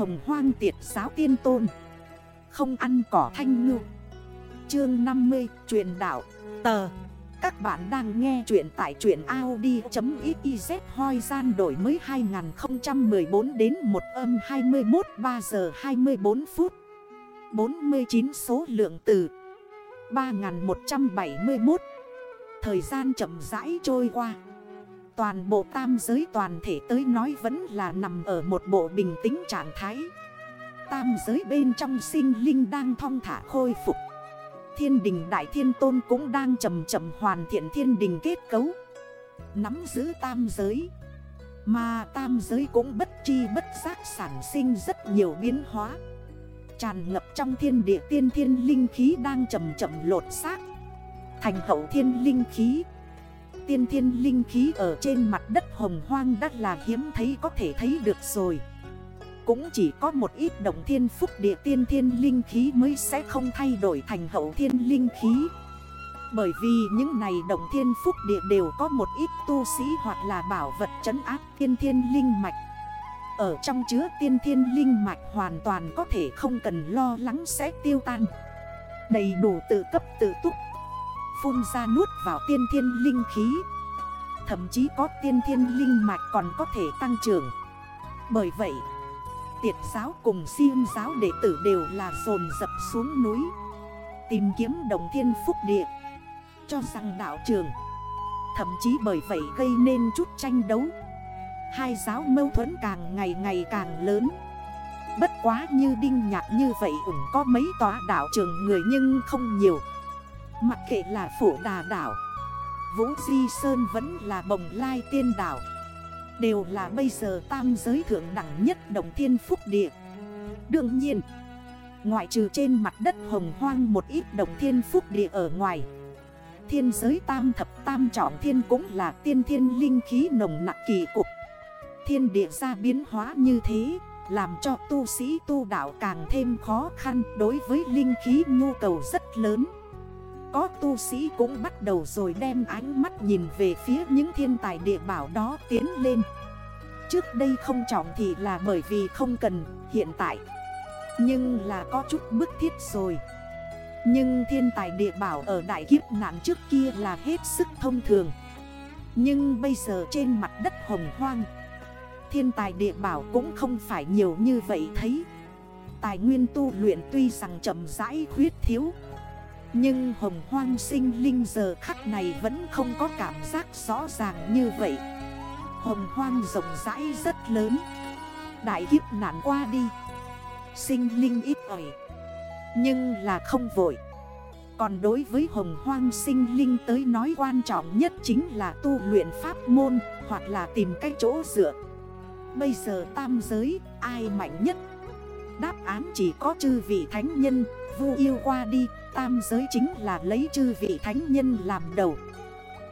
hồng hoang tiệt giáo tiên tôn. Không ăn cỏ thanh ngư. Chương 50 truyền đạo. Tờ. Các bạn đang nghe chuyện tại truyện Audi.xyz hoi gian đổi mới 2014 đến 1 âm 21 3 giờ 24 phút. 49 số lượng từ 3171 Thời gian chậm rãi trôi qua. Toàn bộ tam giới toàn thể tới nói vẫn là nằm ở một bộ bình tĩnh trạng thái. Tam giới bên trong sinh linh đang thong thả khôi phục. Thiên đình Đại Thiên Tôn cũng đang chầm chậm hoàn thiện thiên đình kết cấu. Nắm giữ tam giới. Mà tam giới cũng bất chi bất giác sản sinh rất nhiều biến hóa. Tràn ngập trong thiên địa tiên thiên linh khí đang chầm chậm lột xác. Thành hậu thiên linh khí. Tiên thiên linh khí ở trên mặt đất hồng hoang đã là hiếm thấy có thể thấy được rồi. Cũng chỉ có một ít động thiên phúc địa tiên thiên linh khí mới sẽ không thay đổi thành hậu thiên linh khí. Bởi vì những này động thiên phúc địa đều có một ít tu sĩ hoặc là bảo vật trấn áp tiên thiên linh mạch. Ở trong chứa tiên thiên linh mạch hoàn toàn có thể không cần lo lắng sẽ tiêu tan. Đầy đủ tự cấp tự túc Phun ra nuốt vào tiên thiên linh khí. Thậm chí có tiên thiên linh mạch còn có thể tăng trưởng. Bởi vậy, Tiệt giáo cùng siêng giáo đệ tử đều là dồn dập xuống núi, Tìm kiếm đồng thiên phúc địa, Cho rằng đạo trường. Thậm chí bởi vậy gây nên chút tranh đấu. Hai giáo mâu thuẫn càng ngày ngày càng lớn. Bất quá như đinh nhạc như vậy cũng có mấy tòa đảo trường người nhưng không nhiều. Mặc kệ là phổ đà đảo, Vũ Di Sơn vẫn là bồng lai tiên đảo, Đều là bây giờ tam giới thượng đẳng nhất đồng thiên phúc địa. Đương nhiên, Ngoại trừ trên mặt đất hồng hoang một ít đồng thiên phúc địa ở ngoài, Thiên giới tam thập tam trọng thiên cũng là tiên thiên linh khí nồng nặng kỳ cục. Thiên địa ra biến hóa như thế, Làm cho tu sĩ tu đạo càng thêm khó khăn Đối với linh khí nhu cầu rất lớn có tu sĩ cũng bắt đầu rồi đem ánh mắt nhìn về phía những thiên tài địa bảo đó tiến lên. Trước đây không trọng thì là bởi vì không cần hiện tại. Nhưng là có chút bức thiết rồi. Nhưng thiên tài địa bảo ở đại kiếp nạn trước kia là hết sức thông thường. Nhưng bây giờ trên mặt đất hồng hoang, Thiên tài địa bảo cũng không phải nhiều như vậy thấy. Tài nguyên tu luyện tuy rằng chậm rãi khuyết thiếu nhưng hồng hoang sinh linh giờ khắc này vẫn không có cảm giác rõ ràng như vậy. Hồng hoang rộng rãi rất lớn. Đại kiếp nạn qua đi. Sinh linh ít ỏi. Nhưng là không vội. Còn đối với hồng hoang sinh linh tới nói quan trọng nhất chính là tu luyện pháp môn, Hoặc là tìm cách chỗ dựa. Bây giờ tam giới, ai mạnh nhất? Đáp án chỉ có chư vị thánh nhân. Vu yêu qua đi, Tam giới chính là lấy chư vị thánh nhân làm đầu.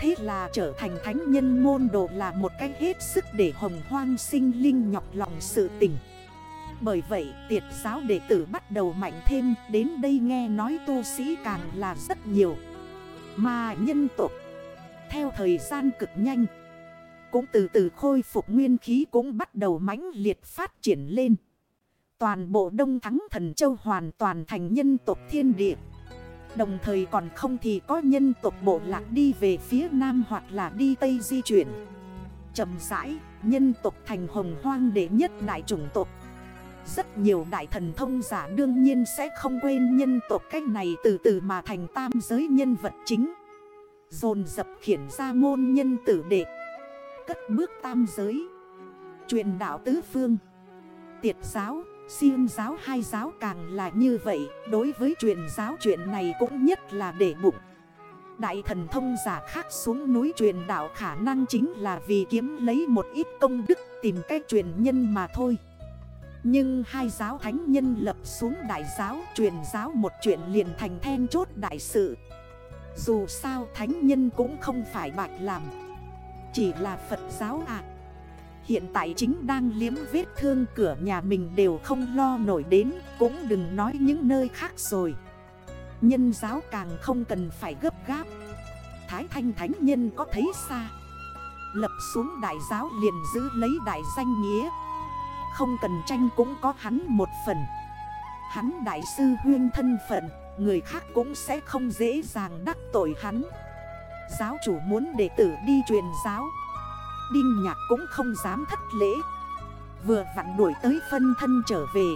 Thế là trở thành thánh nhân môn đồ là một cách hết sức để hồng hoang sinh linh nhọc lòng sự tình. Bởi vậy, tiệt giáo đệ tử bắt đầu mạnh thêm, Đến đây nghe nói tu sĩ càng là rất nhiều. Mà nhân tục Theo thời gian cực nhanh, Cũng từ từ khôi phục nguyên khí cũng bắt đầu mãnh liệt phát triển lên. Toàn bộ Đông Thắng Thần Châu hoàn toàn thành nhân tộc thiên địa. Đồng thời còn không thì có nhân tộc bộ lạc đi về phía Nam hoặc là đi Tây di chuyển. Chầm rãi, nhân tộc thành hồng hoang đệ nhất đại chủng tộc. Rất nhiều đại thần thông giả đương nhiên sẽ không quên nhân tộc cách này từ từ mà thành tam giới nhân vật chính. Dồn dập khiển ra môn nhân tử đệ. Cất bước tam giới. Truyền đạo tứ phương. Tiệt giáo. Siêng giáo hai giáo càng là như vậy, Đối với truyền giáo chuyện này cũng nhất là để bụng. Đại thần thông giả khác xuống núi truyền đạo khả năng chính là vì kiếm lấy một ít công đức tìm cách truyền nhân mà thôi. Nhưng hai giáo thánh nhân lập xuống đại giáo, truyền giáo một chuyện liền thành then chốt đại sự. Dù sao thánh nhân cũng không phải bạch làm, Chỉ là Phật giáo à. Hiện tại chính đang liếm vết thương cửa nhà mình đều không lo nổi đến, Cũng đừng nói những nơi khác rồi. Nhân giáo càng không cần phải gấp gáp. Thái thanh thánh nhân có thấy xa? Lập xuống đại giáo liền giữ lấy đại danh nghĩa. Không cần tranh cũng có hắn một phần. Hắn đại sư huyên thân phận, Người khác cũng sẽ không dễ dàng đắc tội hắn. Giáo chủ muốn đệ tử đi truyền giáo. Đinh nhạc cũng không dám thất lễ. Vừa vặn đuổi tới phân thân trở về.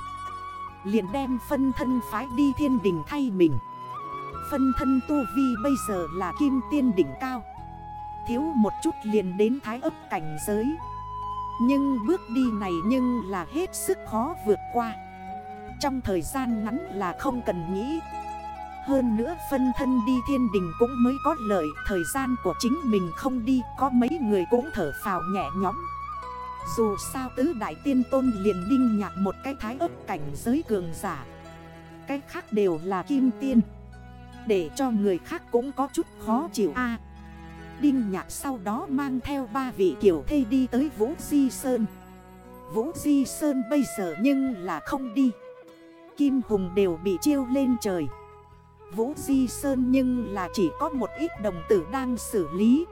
Liền đem phân thân phái đi thiên đình thay mình. Phân thân tu vi bây giờ là kim tiên đỉnh cao. Thiếu một chút liền đến thái ấp cảnh giới. Nhưng bước đi này nhưng là hết sức khó vượt qua. Trong thời gian ngắn là không cần nghĩ. Hơn nữa phân thân đi thiên đình cũng mới có lợi, Thời gian của chính mình không đi, Có mấy người cũng thở phào nhẹ nhõm. Dù sao tứ đại tiên tôn liền đinh nhạc một cái thái ấp cảnh giới cường giả. Cái khác đều là kim tiên. Để cho người khác cũng có chút khó chịu a. Đinh nhạc sau đó mang theo ba vị kiểu thê đi tới Vũ Di Sơn. Vũ Di Sơn bây giờ nhưng là không đi. Kim Hùng đều bị chiêu lên trời. Vũ Di Sơn nhưng là chỉ có một ít đồng tử đang xử lý.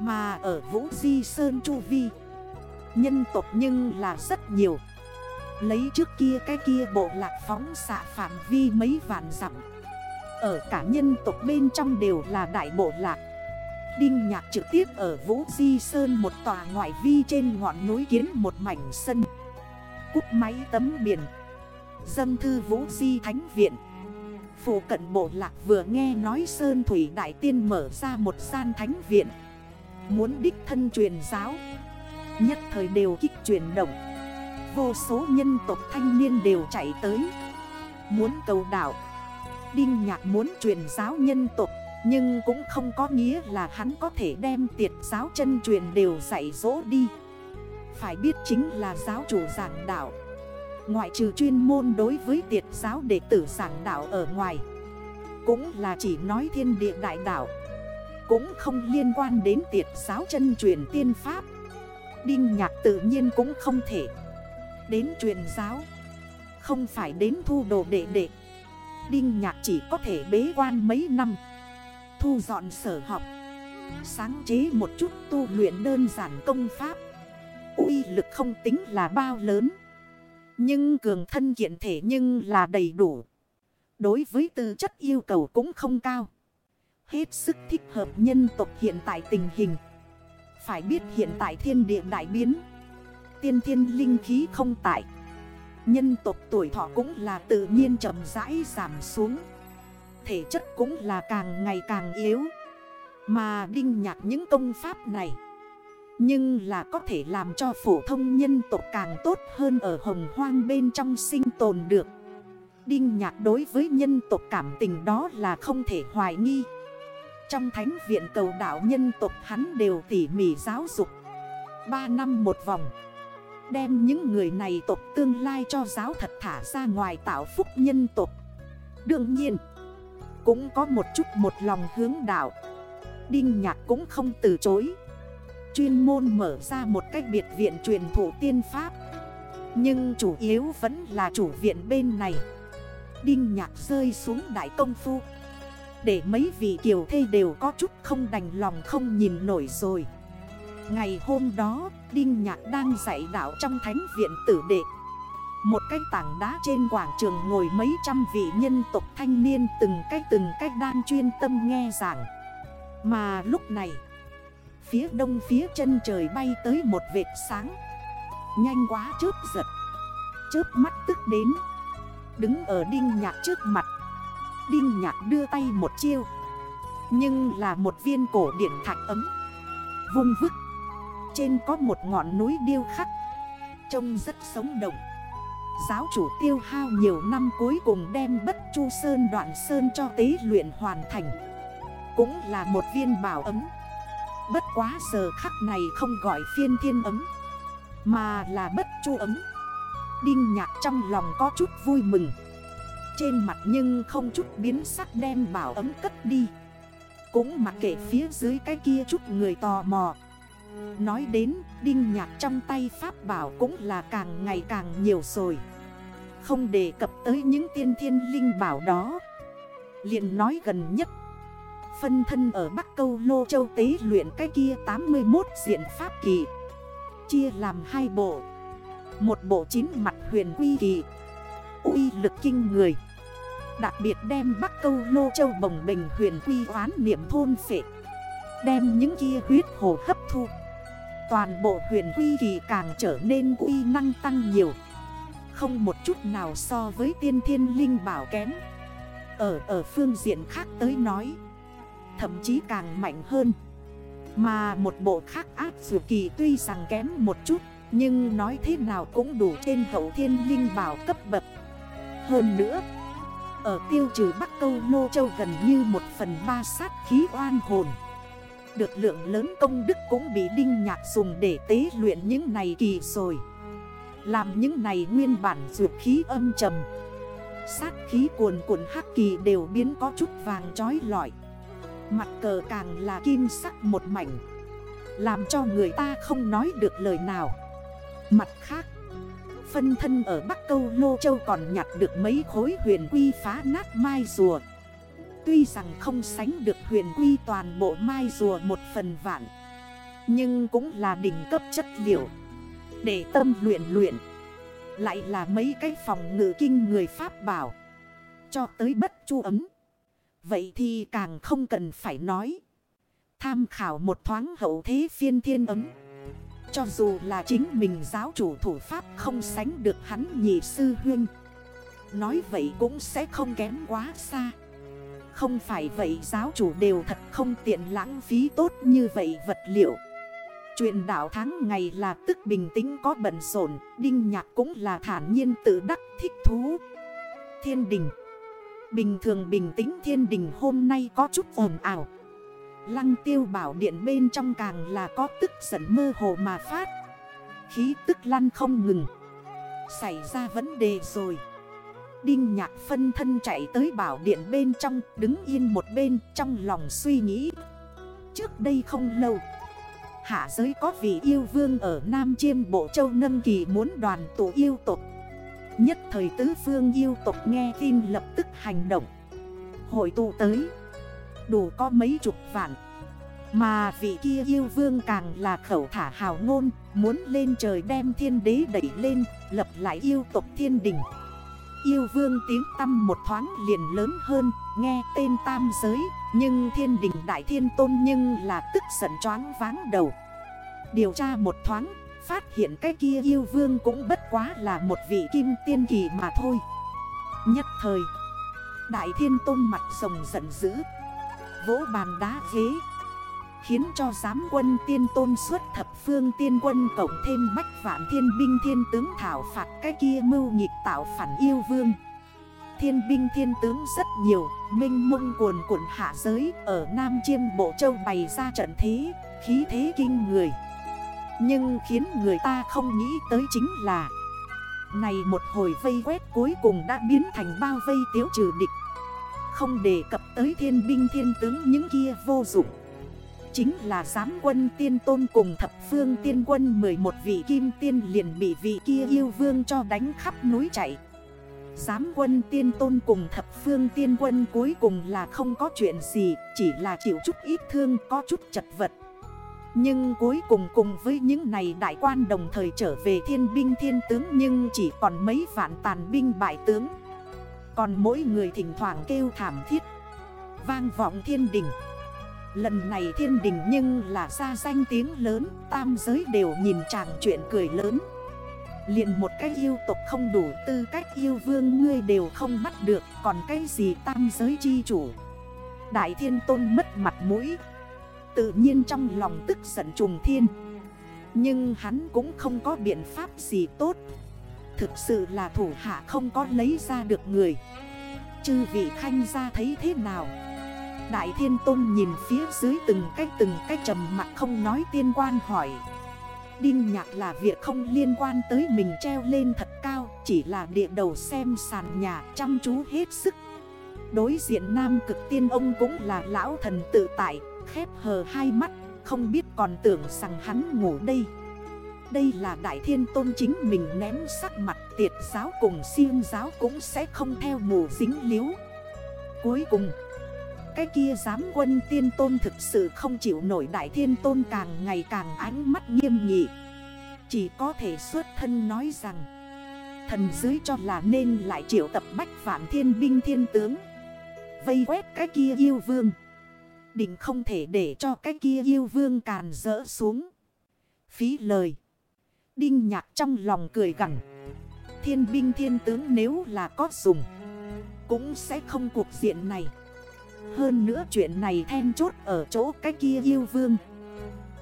Mà ở Vũ Di Sơn Chu Vi, Nhân tộc nhưng là rất nhiều. Lấy trước kia cái kia bộ lạc phóng xạ phạm vi mấy vạn dặm. Ở cả nhân tộc bên trong đều là đại bộ lạc. Đinh nhạc trực tiếp ở Vũ Di Sơn một tòa ngoại vi trên ngọn núi kiến một mảnh sân. Cúc máy tấm biển. Dâm thư Vũ Di Thánh Viện. Phủ cận bộ lạc vừa nghe nói Sơn Thủy Đại Tiên mở ra một gian thánh viện. Muốn đích thân truyền giáo. Nhất thời đều kích chuyển động. Vô số nhân tộc thanh niên đều chạy tới. Muốn cầu đảo Đinh nhạc muốn truyền giáo nhân tộc, nhưng cũng không có nghĩa là hắn có thể đem tiệt giáo chân truyền đều dạy dỗ đi. Phải biết chính là giáo chủ giảng đạo. Ngoại trừ chuyên môn đối với tiệt giáo đệ tử giảng đạo ở ngoài. Cũng là chỉ nói thiên địa đại đạo. Cũng không liên quan đến tiệt giáo chân truyền tiên pháp. Đinh nhạc tự nhiên cũng không thể. Đến truyền giáo. Không phải đến thu đồ đệ đệ. Đinh nhạc chỉ có thể bế quan mấy năm. Thu dọn sở học. Sáng chế một chút tu luyện đơn giản công pháp. Uy lực không tính là bao lớn. Nhưng cường thân kiện thể nhưng là đầy đủ. Đối với tư chất yêu cầu cũng không cao. Hết sức thích hợp nhân tộc hiện tại tình hình. Phải biết hiện tại thiên địa đại biến. Tiên thiên linh khí không tại. Nhân tộc tuổi thọ cũng là tự nhiên chậm rãi giảm xuống. Thể chất cũng là càng ngày càng yếu. Mà đinh nhạc những công pháp này nhưng là có thể làm cho phổ thông nhân tộc càng tốt hơn ở hồng hoang bên trong sinh tồn được. Đinh nhạc đối với nhân tộc cảm tình đó là không thể hoài nghi. Trong thánh viện cầu đảo nhân tộc hắn đều tỉ mỉ giáo dục. Ba năm một vòng, Đem những người này tộc tương lai cho giáo thật thả ra ngoài tạo phúc nhân tộc. Đương nhiên, cũng có một chút một lòng hướng đạo. Đinh nhạc cũng không từ chối. Chuyên môn mở ra một cách biệt viện truyền thủ tiên pháp. Nhưng chủ yếu vẫn là chủ viện bên này. Đinh nhạc rơi xuống đại công phu. Để mấy vị kiều thê đều có chút không đành lòng không nhìn nổi rồi. Ngày hôm đó Đinh Nhạc đang dạy đạo trong thánh viện tử đệ. Một cái tảng đá trên quảng trường ngồi mấy trăm vị nhân tộc thanh niên từng cách từng cách đang chuyên tâm nghe giảng. Mà lúc này, phía đông phía chân trời bay tới một vệt sáng. Nhanh quá chớp giật, chớp mắt tức đến. Đứng ở đinh nhạc trước mặt, đinh nhạc đưa tay một chiêu. Nhưng là một viên cổ điện thạch ấm, vung vức. Trên có một ngọn núi điêu khắc, trông rất sống động. Giáo chủ tiêu hao nhiều năm cuối cùng đem bất chu sơn đoạn sơn cho tế luyện hoàn thành Cũng là một viên bảo ấm Bất quá giờ khắc này không gọi phiên thiên ấm, Mà là bất chu ấm. Đinh nhạc trong lòng có chút vui mừng. Trên mặt nhưng không chút biến sắc đem bảo ấm cất đi. Cũng mặc kệ phía dưới cái kia chút người tò mò. Nói đến, đinh nhạc trong tay pháp bảo cũng là càng ngày càng nhiều rồi. Không đề cập tới những tiên thiên linh bảo đó. Liền nói gần nhất Phân thân ở Bắc Câu Lô Châu Tế luyện cái kia 81 diện pháp kỳ. Chia làm hai bộ. Một bộ chín mặt huyền quy kỳ. Uy lực kinh người. Đặc biệt đem bắc câu lô châu bồng bình huyền quy oán niệm thôn phệ. Đem những kia huyết hồ hấp thu. Toàn bộ huyền quy kỳ càng trở nên uy năng tăng nhiều. Không một chút nào so với tiên thiên linh bảo kém. Ở ở phương diện khác tới nói Thậm chí càng mạnh hơn. Mà một bộ khác áp dù kỳ tuy rằng kém một chút, Nhưng nói thế nào cũng đủ trên hậu thiên linh bảo cấp bậc. Hơn nữa, Ở tiêu trừ Bắc Câu Lô Châu gần như một phần ba sát khí oan hồn. Được lượng lớn công đức cũng bị Đinh Nhạc dùng để tế luyện những này kỳ rồi. Làm những này nguyên bản dược khí âm trầm. Sát khí cuồn cuộn hắc kỳ đều biến có chút vàng trói lọi. Mặt cờ càng là kim sắc một mảnh. Làm cho người ta không nói được lời nào. Mặt khác, Phân thân ở Bắc Câu Lô Châu còn nhặt được mấy khối huyền quy phá nát mai rùa. Tuy rằng không sánh được huyền quy toàn bộ mai rùa một phần vạn, Nhưng cũng là đỉnh cấp chất liệu. Để tâm luyện luyện, Lại là mấy cái phòng ngự kinh người Pháp bảo. Cho tới bất chu ấm Vậy thì càng không cần phải nói. Tham khảo một thoáng hậu thế phiên thiên ấm. Cho dù là chính mình giáo chủ thủ pháp không sánh được hắn nhị sư huyên. Nói vậy cũng sẽ không kém quá xa. Không phải vậy giáo chủ đều thật không tiện lãng phí tốt như vậy vật liệu. Chuyện đảo tháng ngày là tức bình tĩnh có bận rộn, Đinh nhạc cũng là thản nhiên tự đắc thích thú. Thiên đình Bình thường bình tĩnh thiên đình hôm nay có chút ồn ảo Lăng tiêu bảo điện bên trong càng là có tức giận mơ hồ mà phát. Khí tức lăn không ngừng. Xảy ra vấn đề rồi. Đinh nhạc phân thân chạy tới bảo điện bên trong, Đứng yên một bên trong lòng suy nghĩ. Trước đây không lâu, Hạ giới có vị yêu vương ở Nam Chiêm Bộ Châu Nâng Kỳ muốn đoàn tụ yêu tục Nhất thời tứ phương yêu tộc nghe tin lập tức hành động. Hội tụ tới. Đủ có mấy chục vạn. Mà vị kia yêu vương càng là khẩu thả hào ngôn, Muốn lên trời đem thiên đế đẩy lên, Lập lại yêu tộc thiên đình. Yêu vương tiếng tâm một thoáng liền lớn hơn, Nghe tên tam giới, Nhưng thiên đình đại thiên tôn nhưng là tức giận choáng váng đầu. Điều tra một thoáng Phát hiện cái kia yêu vương cũng bất quá là một vị kim tiên kỳ mà thôi Nhất thời Đại thiên tôn mặt rồng giận dữ Vỗ bàn đá ghế Khiến cho giám quân tiên tôn xuất thập phương tiên quân cộng thêm bách vạn thiên binh thiên tướng thảo phạt cái kia mưu nghịch tạo phản yêu vương. Thiên binh thiên tướng rất nhiều, minh mông cuồn cuộn hạ giới ở Nam Chiêm Bộ Châu bày ra trận thế, khí thế kinh người. Nhưng khiến người ta không nghĩ tới chính là Này một hồi vây quét cuối cùng đã biến thành bao vây tiếu trừ địch. Không đề cập tới thiên binh thiên tướng những kia vô dụng. Chính là giám quân tiên tôn cùng thập phương tiên quân 11 vị kim tiên liền bị vị kia yêu vương cho đánh khắp núi chạy Giám quân tiên tôn cùng thập phương tiên quân cuối cùng là không có chuyện gì, Chỉ là chịu chút ít thương, có chút chật vật. Nhưng cuối cùng cùng với những này đại quan đồng thời trở về thiên binh thiên tướng Nhưng chỉ còn mấy vạn tàn binh bại tướng. Còn mỗi người thỉnh thoảng kêu thảm thiết. Vang vọng thiên đình. Lần này thiên đình nhưng là ra danh tiếng lớn, Tam giới đều nhìn chàng chuyện cười lớn. Liền một cái yêu tục không đủ tư cách yêu vương ngươi đều không bắt được, Còn cái gì tam giới chi chủ? Đại thiên tôn mất mặt mũi Tự nhiên trong lòng tức giận trùng thiên. Nhưng hắn cũng không có biện pháp gì tốt. Thực sự là thủ hạ không có lấy ra được người. Chư vị khanh ra thấy thế nào? Đại thiên tôn nhìn phía dưới từng cách từng cách trầm mặt không nói tiên quan hỏi. Đinh nhạc là việc không liên quan tới mình treo lên thật cao, Chỉ là địa đầu xem sàn nhà chăm chú hết sức. Đối diện nam cực tiên ông cũng là lão thần tự tại Khép hờ hai mắt, Không biết còn tưởng rằng hắn ngủ đây. Đây là đại thiên tôn chính mình ném sắc mặt, Tiệt giáo cùng siêng giáo cũng sẽ không theo mù dính liếu Cuối cùng, cái kia giám quân tiên tôn thực sự không chịu nổi đại thiên tôn càng ngày càng ánh mắt nghiêm nghị. Chỉ có thể xuất thân nói rằng, Thần dưới cho là nên lại triệu tập bách vạn thiên binh thiên tướng, Vây quét cái kia yêu vương. Định không thể để cho cái kia yêu vương càn rỡ xuống. Phí lời. Đinh nhạc trong lòng cười gằn. Thiên binh thiên tướng nếu là có dùng, Cũng sẽ không cuộc diện này. Hơn nữa chuyện này then chốt ở chỗ cái kia yêu vương.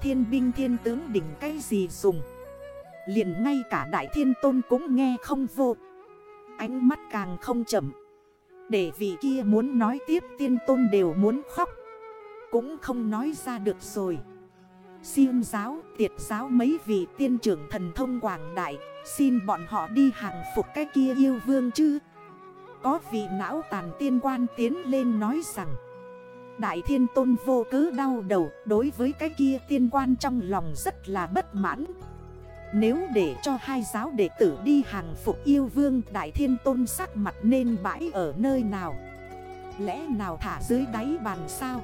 Thiên binh thiên tướng đỉnh cái gì dùng? Liền ngay cả đại thiên tôn cũng nghe không vô. Ánh mắt càng không chậm. Để vị kia muốn nói tiếp tiên tôn đều muốn khóc. Cũng không nói ra được rồi. Siêng giáo, tiệt giáo mấy vị tiên trưởng thần thông quảng đại Xin bọn họ đi hàng phục cái kia yêu vương chứ. Có vị não tàn tiên quan tiến lên nói rằng Đại thiên tôn vô cứ đau đầu Đối với cái kia tiên quan trong lòng rất là bất mãn. Nếu để cho hai giáo đệ tử đi hàng phục yêu vương Đại thiên tôn sắc mặt nên bãi ở nơi nào? Lẽ nào thả dưới đáy bàn sao?